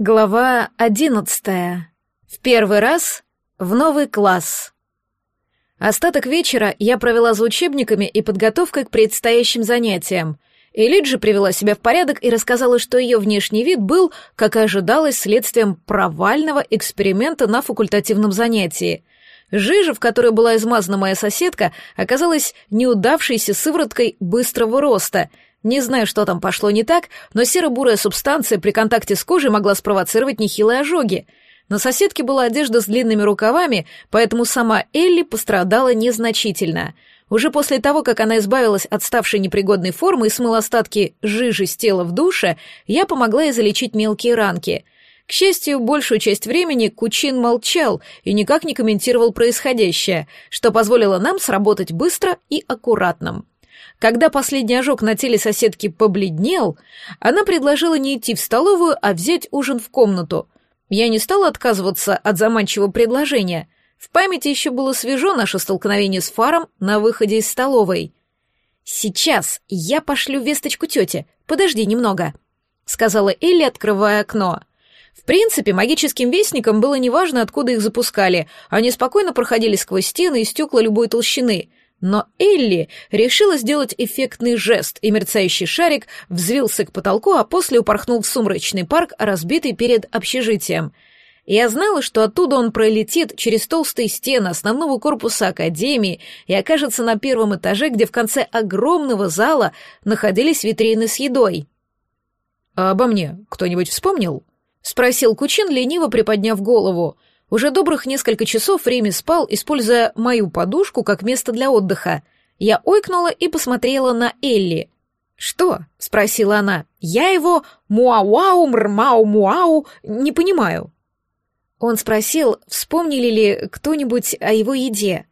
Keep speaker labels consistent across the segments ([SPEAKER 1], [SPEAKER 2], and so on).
[SPEAKER 1] Глава одиннадцатая. В первый раз в новый класс. Остаток вечера я провела за учебниками и подготовкой к предстоящим занятиям. Элит же привела себя в порядок и рассказала, что ее внешний вид был, как и ожидалось, следствием провального эксперимента на факультативном занятии. Жижа, в которой была измазана моя соседка, оказалась неудавшейся сывороткой быстрого роста — не знаю, что там пошло не так, но серо-бурая субстанция при контакте с кожей могла спровоцировать нехилые ожоги. На соседке была одежда с длинными рукавами, поэтому сама Элли пострадала незначительно. Уже после того, как она избавилась от ставшей непригодной формы и смыла остатки жижи с тела в душе, я помогла ей залечить мелкие ранки. К счастью, большую часть времени Кучин молчал и никак не комментировал происходящее, что позволило нам сработать быстро и аккуратно. Когда последний ожог на теле соседки побледнел, она предложила не идти в столовую, а взять ужин в комнату. Я не стала отказываться от заманчивого предложения. В памяти еще было свежо наше столкновение с Фаром на выходе из столовой. «Сейчас я пошлю весточку тете. Подожди немного», — сказала Элли, открывая окно. В принципе, магическим вестникам было неважно, откуда их запускали. Они спокойно проходили сквозь стены и стекла любой толщины. Но Элли решила сделать эффектный жест, и мерцающий шарик взвился к потолку, а после упорхнул в сумрачный парк, разбитый перед общежитием. Я знала, что оттуда он пролетит через толстые стены основного корпуса Академии и окажется на первом этаже, где в конце огромного зала находились витрины с едой. «А обо мне кто-нибудь вспомнил?» — спросил Кучин, лениво приподняв голову — уже добрых несколько часов Реми спал, используя мою подушку как место для отдыха. Я ойкнула и посмотрела на Элли. «Что?» — спросила она. «Я его муауау мрмау муау не понимаю». Он спросил, вспомнили ли кто-нибудь о его еде.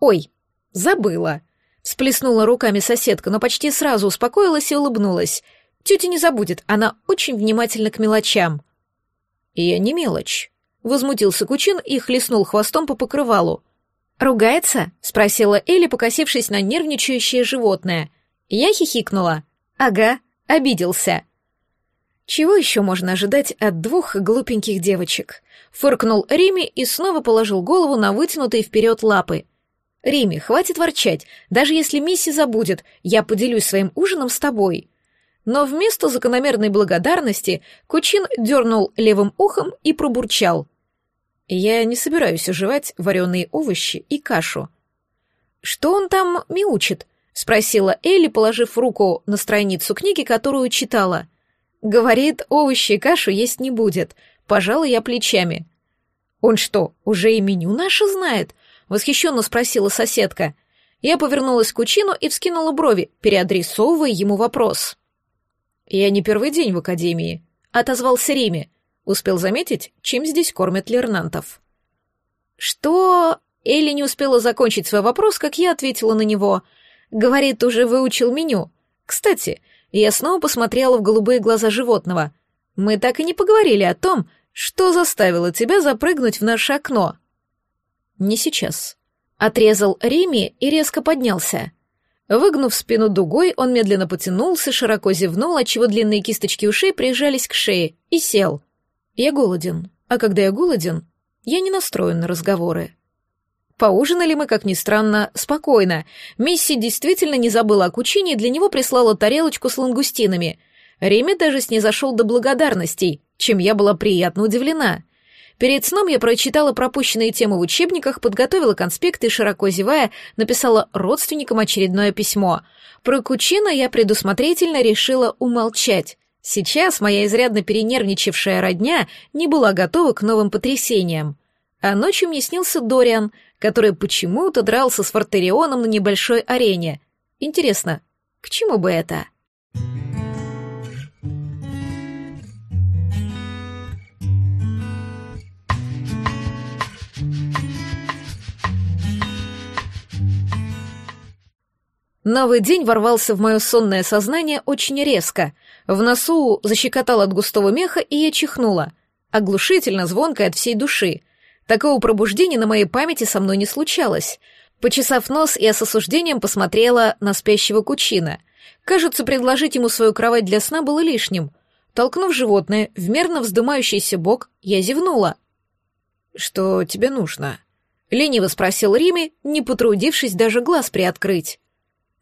[SPEAKER 1] «Ой, забыла», — всплеснула руками соседка, но почти сразу успокоилась и улыбнулась. Тетя не забудет, она очень внимательна к мелочам. «Я не мелочь», Возмутился Кучин и хлестнул хвостом по покрывалу. «Ругается?» — спросила Элли, покосившись на нервничающее животное. Я хихикнула. «Ага, обиделся». Чего еще можно ожидать от двух глупеньких девочек? Фыркнул Рими и снова положил голову на вытянутые вперед лапы. «Рими, хватит ворчать. Даже если Мисси забудет, я поделюсь своим ужином с тобой». Но вместо закономерной благодарности Кучин дернул левым ухом и пробурчал. Я не собираюсь уживать вареные овощи и кашу. Что он там мяучит? спросила Элли, положив руку на страницу книги, которую читала. Говорит, овощи и кашу есть не будет. Пожалуй, я плечами. Он что, уже и меню наше знает? восхищенно спросила соседка. Я повернулась к Кучину и вскинула брови, переадресовывая ему вопрос. «Я не первый день в академии», — отозвался Риме. Успел заметить, чем здесь кормят лернантов. Что? Элли не успела закончить свой вопрос, как я ответила на него. Говорит, уже выучил меню. Кстати, я снова посмотрела в голубые глаза животного. Мы так и не поговорили о том, что заставило тебя запрыгнуть в наше окно. Не сейчас. Отрезал Реми и резко поднялся. Выгнув спину дугой, он медленно потянулся, широко зевнул, отчего длинные кисточки ушей прижались к шее, и сел. Я голоден, а когда я голоден, я не настроен на разговоры. Поужинали мы, как ни странно, спокойно. Мисси действительно не забыла о кучине и для него прислала тарелочку с лангустинами. Реми даже снизошел до благодарностей, чем я была приятно удивлена. Перед сном я прочитала пропущенные темы в учебниках, подготовила конспекты и, широко зевая, написала родственникам очередное письмо. Про Кучина я предусмотрительно решила умолчать. Сейчас моя изрядно перенервничавшая родня не была готова к новым потрясениям. А ночью мне снился Дориан, который почему-то дрался с Фортерионом на небольшой арене. Интересно, к чему бы это? Новый день ворвался в мое сонное сознание очень резко. В носу защекотал от густого меха, и я чихнула. Оглушительно, звонко от всей души. Такого пробуждения на моей памяти со мной не случалось. Почесав нос, я с осуждением посмотрела на спящего кучина. Кажется, предложить ему свою кровать для сна было лишним. Толкнув животное в мерно вздымающийся бок, я зевнула. «Что тебе нужно?» — лениво спросил Рими, не потрудившись даже глаз приоткрыть.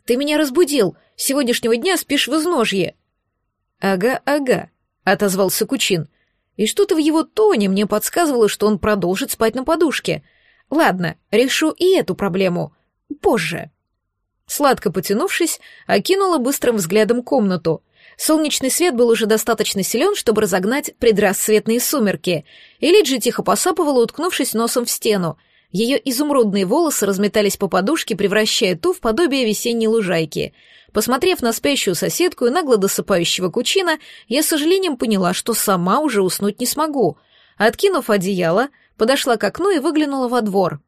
[SPEAKER 1] «Ты меня разбудил. С сегодняшнего дня спишь в изножье». «Ага, ага», — отозвался Кучин. И что-то в его тоне мне подсказывало, что он продолжит спать на подушке. Ладно, решу и эту проблему. Позже. Сладко потянувшись, окинула быстрым взглядом комнату. Солнечный свет был уже достаточно силен, чтобы разогнать предрассветные сумерки, и Лиджи тихо посапывала, уткнувшись носом в стену. Ее изумрудные волосы разметались по подушке, превращая ту в подобие весенней лужайки. Посмотрев на спящую соседку и нагло досыпающего кучина, я с сожалением поняла, что сама уже уснуть не смогу. Откинув одеяло, подошла к окну и выглянула во двор.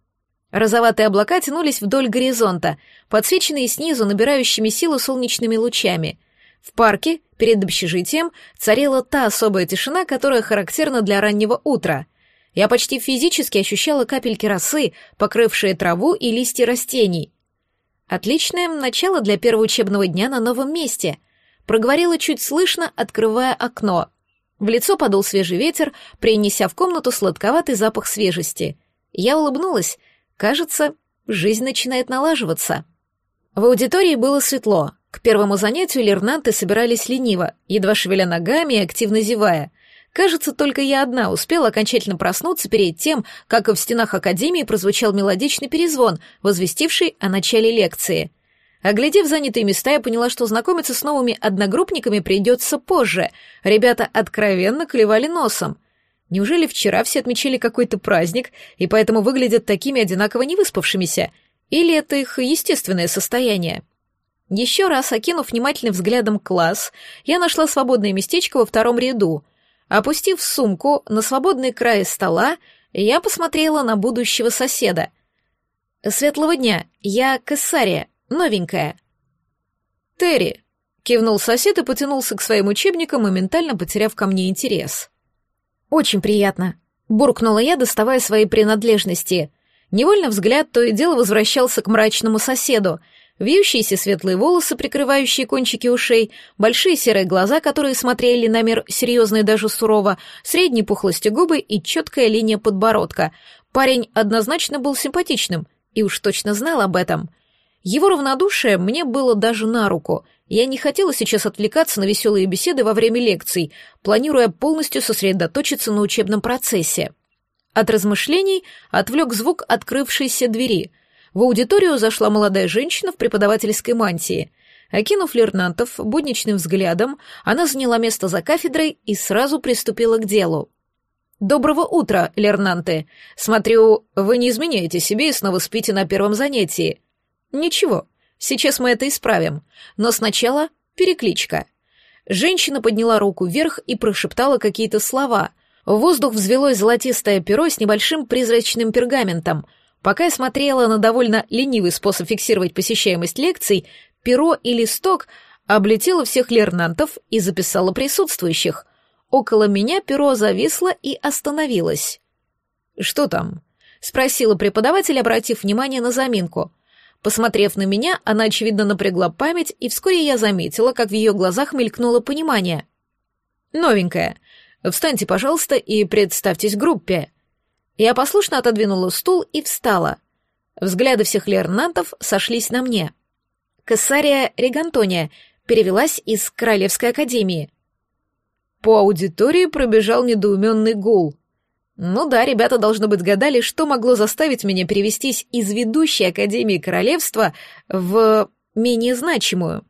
[SPEAKER 1] Розоватые облака тянулись вдоль горизонта, подсвеченные снизу набирающими силу солнечными лучами — в парке, перед общежитием, царила та особая тишина, которая характерна для раннего утра. Я почти физически ощущала капельки росы, покрывшие траву и листья растений. Отличное начало для первого учебного дня на новом месте. Проговорила чуть слышно, открывая окно. В лицо подул свежий ветер, принеся в комнату сладковатый запах свежести. Я улыбнулась. Кажется, жизнь начинает налаживаться. В аудитории было светло. К первому занятию лернанты собирались лениво, едва шевеля ногами и активно зевая. Кажется, только я одна успела окончательно проснуться перед тем, как в стенах академии прозвучал мелодичный перезвон, возвестивший о начале лекции. Оглядев занятые места, я поняла, что знакомиться с новыми одногруппниками придется позже. Ребята откровенно клевали носом. Неужели вчера все отмечали какой-то праздник и поэтому выглядят такими одинаково невыспавшимися? Или это их естественное состояние? Еще раз окинув внимательным взглядом класс, я нашла свободное местечко во втором ряду. Опустив сумку на свободный край стола, я посмотрела на будущего соседа. «Светлого дня, я Кессария, новенькая». «Терри», — кивнул сосед и потянулся к своим учебникам, моментально потеряв ко мне интерес. «Очень приятно», — буркнула я, доставая свои принадлежности. Невольно взгляд то и дело возвращался к мрачному соседу — Вьющиеся светлые волосы, прикрывающие кончики ушей, большие серые глаза, которые смотрели на мир серьезно и даже сурово, средней пухлости губы и четкая линия подбородка. Парень однозначно был симпатичным, и уж точно знал об этом. Его равнодушие мне было даже на руку. Я не хотела сейчас отвлекаться на веселые беседы во время лекций, планируя полностью сосредоточиться на учебном процессе. От размышлений отвлек звук открывшейся двери — в аудиторию зашла молодая женщина в преподавательской мантии. Окинув лернантов будничным взглядом, она заняла место за кафедрой и сразу приступила к делу. «Доброго утра, лернанты. Смотрю, вы не изменяете себе и снова спите на первом занятии. Ничего, сейчас мы это исправим. Но сначала перекличка». Женщина подняла руку вверх и прошептала какие-то слова. В воздух взвелось золотистое перо с небольшим призрачным пергаментом — Пока я смотрела на довольно ленивый способ фиксировать посещаемость лекций, перо и листок облетело всех лернантов и записало присутствующих. Около меня перо зависло и остановилось. «Что там?» — спросила преподаватель, обратив внимание на заминку. Посмотрев на меня, она, очевидно, напрягла память, и вскоре я заметила, как в ее глазах мелькнуло понимание. «Новенькая. Встаньте, пожалуйста, и представьтесь группе». Я послушно отодвинула стул и встала. Взгляды всех лернантов сошлись на мне. Кассария Регантония перевелась из Королевской академии. По аудитории пробежал недоуменный гул. Ну да, ребята, должно быть, гадали, что могло заставить меня перевестись из ведущей Академии Королевства в менее значимую.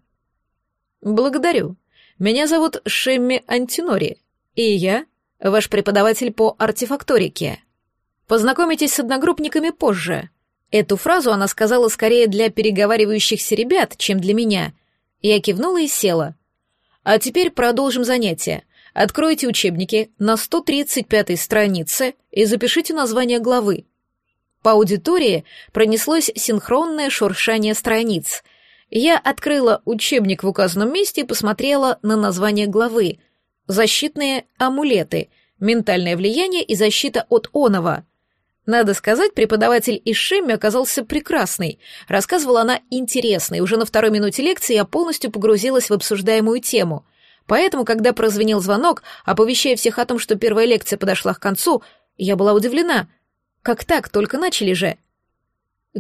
[SPEAKER 1] Благодарю. Меня зовут Шемми Антинори, и я ваш преподаватель по артефакторике. Познакомитесь с одногруппниками позже. Эту фразу она сказала скорее для переговаривающихся ребят, чем для меня. Я кивнула и села. А теперь продолжим занятие. Откройте учебники на 135-й странице и запишите название главы. По аудитории пронеслось синхронное шуршание страниц. Я открыла учебник в указанном месте и посмотрела на название главы. «Защитные амулеты. Ментальное влияние и защита от онова». Надо сказать, преподаватель из Шемми оказался прекрасный. Рассказывала она интересно, и уже на второй минуте лекции я полностью погрузилась в обсуждаемую тему. Поэтому, когда прозвенел звонок, оповещая всех о том, что первая лекция подошла к концу, я была удивлена. Как так, только начали же?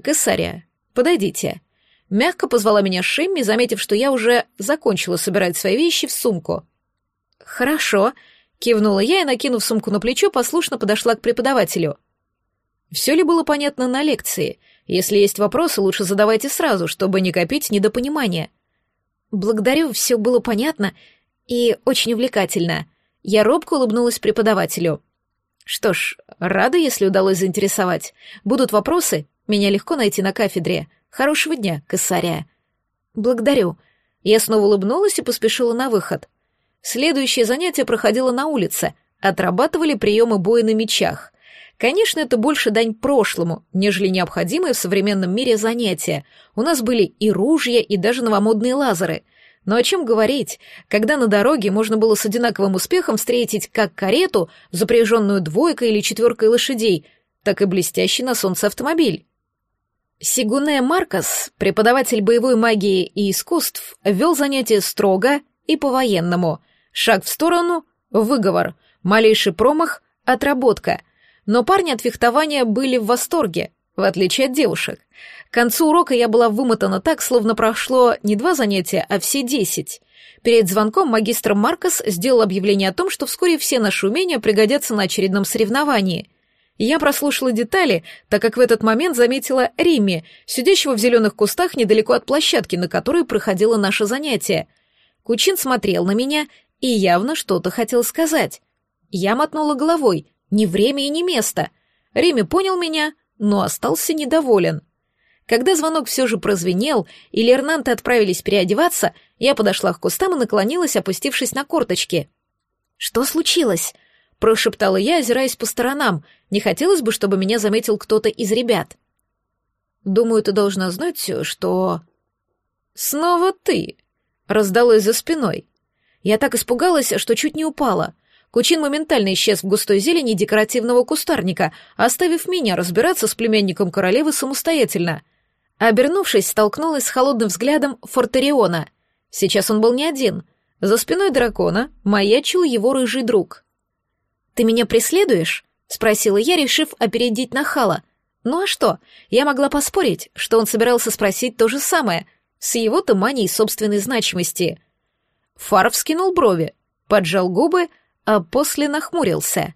[SPEAKER 1] «Кесария, подойдите». Мягко позвала меня Шимми, заметив, что я уже закончила собирать свои вещи в сумку. «Хорошо», — кивнула я и, накинув сумку на плечо, послушно подошла к преподавателю. Все ли было понятно на лекции? Если есть вопросы, лучше задавайте сразу, чтобы не копить недопонимания. Благодарю, все было понятно и очень увлекательно. Я робко улыбнулась преподавателю. Что ж, рада, если удалось заинтересовать. Будут вопросы, меня легко найти на кафедре. Хорошего дня, косаря. Благодарю. Я снова улыбнулась и поспешила на выход. Следующее занятие проходило на улице. Отрабатывали приемы боя на мечах. Конечно, это больше дань прошлому, нежели необходимое в современном мире занятие. У нас были и ружья, и даже новомодные лазеры. Но о чем говорить, когда на дороге можно было с одинаковым успехом встретить как карету, запряженную двойкой или четверкой лошадей, так и блестящий на солнце автомобиль. Сигуне Маркос, преподаватель боевой магии и искусств, вел занятия строго и по-военному. Шаг в сторону — выговор, малейший промах — отработка — но парни от фехтования были в восторге, в отличие от девушек. К концу урока я была вымотана так, словно прошло не два занятия, а все десять. Перед звонком магистр Маркос сделал объявление о том, что вскоре все наши умения пригодятся на очередном соревновании. Я прослушала детали, так как в этот момент заметила Римми, сидящего в зеленых кустах недалеко от площадки, на которой проходило наше занятие. Кучин смотрел на меня и явно что-то хотел сказать. Я мотнула головой, ни время и ни место. Реми понял меня, но остался недоволен. Когда звонок все же прозвенел, и Лернанты отправились переодеваться, я подошла к кустам и наклонилась, опустившись на корточки. «Что случилось?» — прошептала я, озираясь по сторонам. Не хотелось бы, чтобы меня заметил кто-то из ребят. «Думаю, ты должна знать, что...» «Снова ты!» — раздалось за спиной. Я так испугалась, что чуть не упала. Кучин моментально исчез в густой зелени декоративного кустарника, оставив меня разбираться с племянником королевы самостоятельно. Обернувшись, столкнулась с холодным взглядом Фортериона. Сейчас он был не один. За спиной дракона маячил его рыжий друг. «Ты меня преследуешь?» — спросила я, решив опередить нахала. Ну а что? Я могла поспорить, что он собирался спросить то же самое, с его-то манией собственной значимости. Фар вскинул брови, поджал губы, а после нахмурился.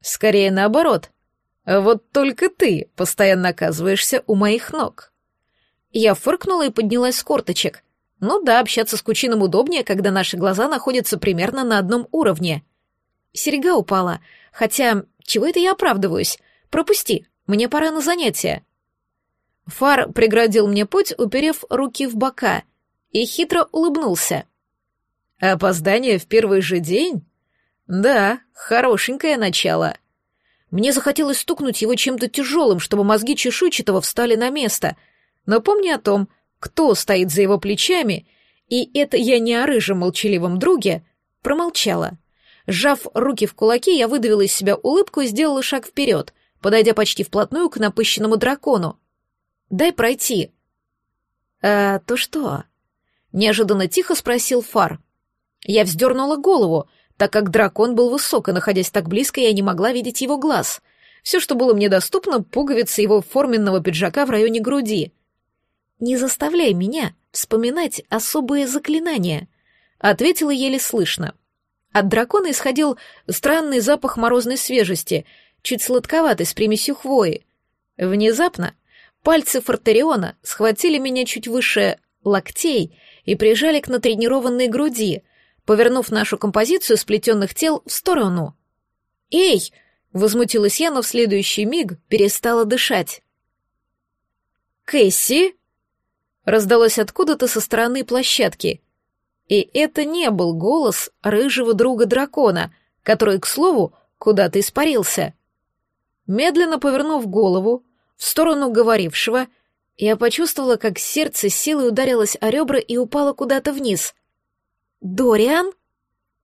[SPEAKER 1] «Скорее наоборот. Вот только ты постоянно оказываешься у моих ног». Я фыркнула и поднялась с корточек. Ну да, общаться с Кучином удобнее, когда наши глаза находятся примерно на одном уровне. Серега упала, хотя чего это я оправдываюсь? Пропусти, мне пора на занятия. Фар преградил мне путь, уперев руки в бока, и хитро улыбнулся. «Опоздание в первый же день?» Да, хорошенькое начало. Мне захотелось стукнуть его чем-то тяжелым, чтобы мозги чешуйчатого встали на место. Но помни о том, кто стоит за его плечами, и это я не о рыжем молчаливом друге, промолчала. Сжав руки в кулаки, я выдавила из себя улыбку и сделала шаг вперед, подойдя почти вплотную к напыщенному дракону. «Дай пройти». «А то что?» — неожиданно тихо спросил Фар. Я вздернула голову, так как дракон был высок, и, находясь так близко, я не могла видеть его глаз. Все, что было мне доступно, пуговицы его форменного пиджака в районе груди. «Не заставляй меня вспоминать особые заклинания», — ответила еле слышно. От дракона исходил странный запах морозной свежести, чуть сладковатый, с примесью хвои. Внезапно пальцы Фортериона схватили меня чуть выше локтей и прижали к натренированной груди — повернув нашу композицию сплетенных тел в сторону. «Эй!» — возмутилась я, но в следующий миг перестала дышать. «Кэсси?» — раздалось откуда-то со стороны площадки. И это не был голос рыжего друга дракона, который, к слову, куда-то испарился. Медленно повернув голову в сторону говорившего, я почувствовала, как сердце силой ударилось о ребра и упало куда-то вниз. «Дориан?»